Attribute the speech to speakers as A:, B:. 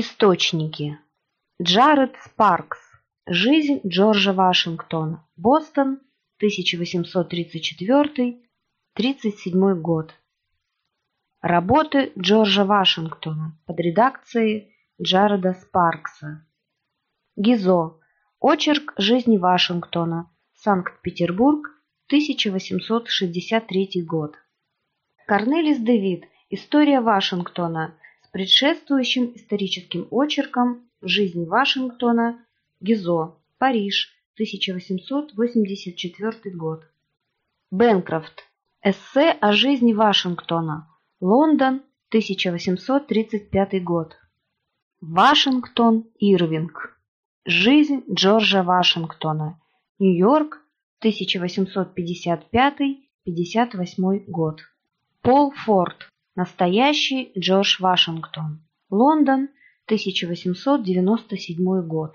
A: Источники. Джаред Спаркс. Жизнь Джорджа Вашингтона. Бостон, 1834-37 год. Работы Джорджа Вашингтона под редакцией Джареда Спаркса. Гизо. Очерк жизни Вашингтона. Санкт-Петербург, 1863 год. Корнелис Дэвид. История Вашингтона предшествующим историческим очерком «Жизнь Вашингтона», Гизо, Париж, 1884 год. Бенкрофт. Эссе о жизни Вашингтона, Лондон, 1835 год. Вашингтон Ирвинг. Жизнь Джорджа Вашингтона. Нью-Йорк, 1855-58 год. Пол Форд. Настоящий Джордж Вашингтон. Лондон, 1897 год.